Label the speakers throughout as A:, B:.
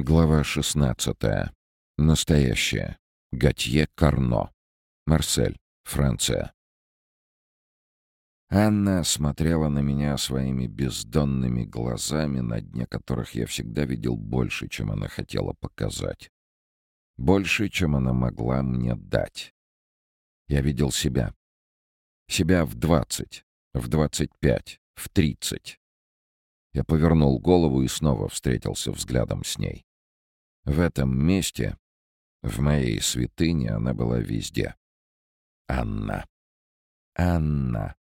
A: Глава 16. Настоящее. Готье Карно. Марсель, Франция. Анна смотрела на меня своими бездонными глазами, на дне которых я всегда видел больше, чем она хотела показать. Больше, чем она могла мне дать. Я видел себя. Себя в двадцать, в двадцать пять, в тридцать. Я повернул голову и снова встретился взглядом с ней. В этом месте, в моей святыне, она была везде. Анна. Анна.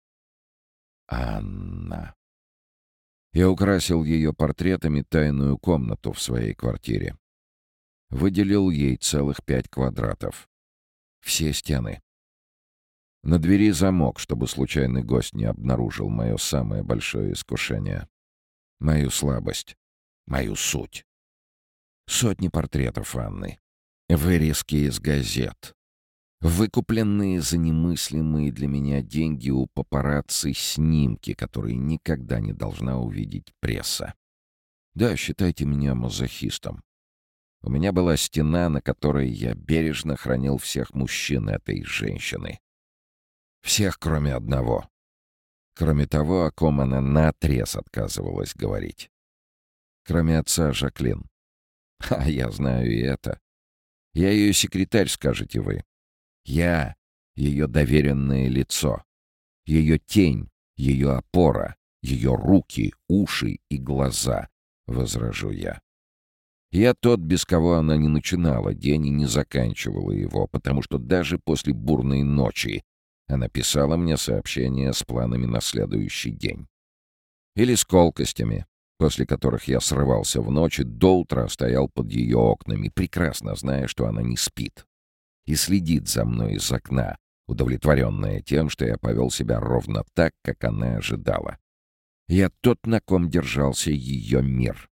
A: Анна. Я украсил ее портретами тайную комнату в своей квартире. Выделил ей целых пять квадратов. Все стены. На двери замок, чтобы случайный гость не обнаружил мое самое большое искушение. Мою слабость. Мою суть. Сотни портретов Анны. Вырезки из газет. Выкупленные за немыслимые для меня деньги у папарацци снимки, которые никогда не должна увидеть пресса. Да, считайте меня мазохистом. У меня была стена, на которой я бережно хранил всех мужчин этой женщины. Всех, кроме одного. Кроме того, о ком она наотрез отказывалась говорить. Кроме отца Жаклин. А я знаю и это. Я ее секретарь, скажете вы. Я — ее доверенное лицо. Ее тень, ее опора, ее руки, уши и глаза, — возражу я. Я тот, без кого она не начинала день и не заканчивала его, потому что даже после бурной ночи она писала мне сообщения с планами на следующий день. Или с колкостями, после которых я срывался в ночь и до утра стоял под ее окнами, прекрасно зная, что она не спит. И следит за мной из окна, удовлетворенная тем, что я повел себя ровно так, как она ожидала. Я тот, на ком держался ее мир.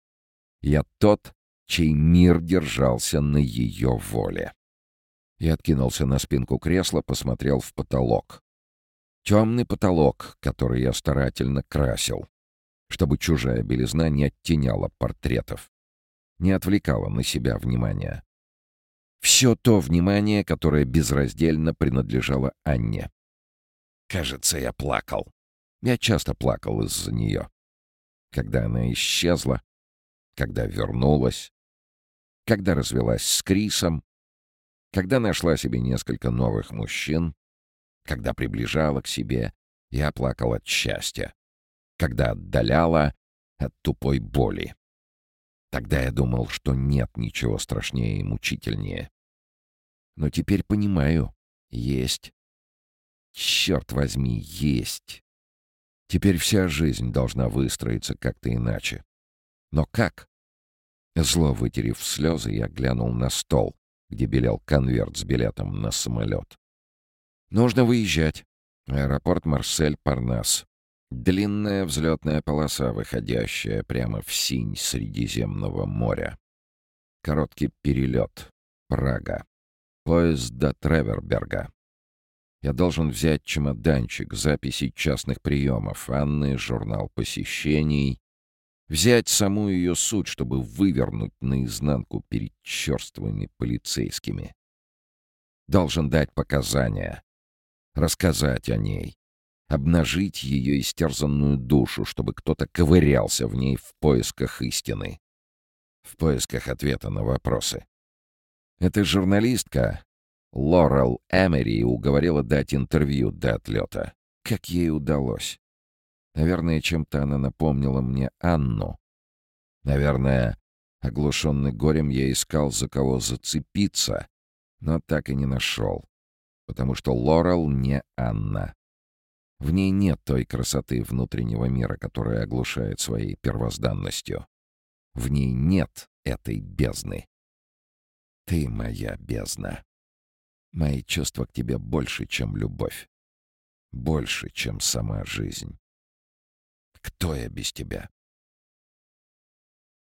A: Я тот, чей мир держался на ее воле. Я откинулся на спинку кресла, посмотрел в потолок. Темный потолок, который я старательно красил чтобы чужая белизна не оттеняла портретов, не отвлекала на себя внимание. Все то внимание, которое безраздельно принадлежало Анне. Кажется, я плакал. Я часто плакал из-за нее. Когда она исчезла, когда вернулась, когда развелась с Крисом, когда нашла себе несколько новых мужчин, когда приближала к себе, я плакал от счастья когда отдаляла от тупой боли. Тогда я думал, что нет ничего страшнее и мучительнее. Но теперь понимаю, есть. Черт возьми, есть. Теперь вся жизнь должна выстроиться как-то иначе. Но как? Зло вытерев слезы, я глянул на стол, где белел конверт с билетом на самолет. Нужно выезжать. Аэропорт Марсель-Парнас. Длинная взлетная полоса, выходящая прямо в синь Средиземного моря. Короткий перелет. Прага. Поезд до Треверберга. Я должен взять чемоданчик, записи частных приемов, Анны, журнал посещений. Взять саму ее суть, чтобы вывернуть наизнанку перед черствыми полицейскими. Должен дать показания. Рассказать о ней обнажить ее истерзанную душу, чтобы кто-то ковырялся в ней в поисках истины, в поисках ответа на вопросы. Эта журналистка, Лорел Эмери, уговорила дать интервью до отлета. Как ей удалось? Наверное, чем-то она напомнила мне Анну. Наверное, оглушенный горем я искал, за кого зацепиться, но так и не нашел, потому что Лорел не Анна. В ней нет той красоты внутреннего мира, которая оглушает своей первозданностью. В ней нет этой бездны. Ты моя бездна. Мои чувства к тебе больше, чем любовь. Больше, чем сама жизнь. Кто я без тебя?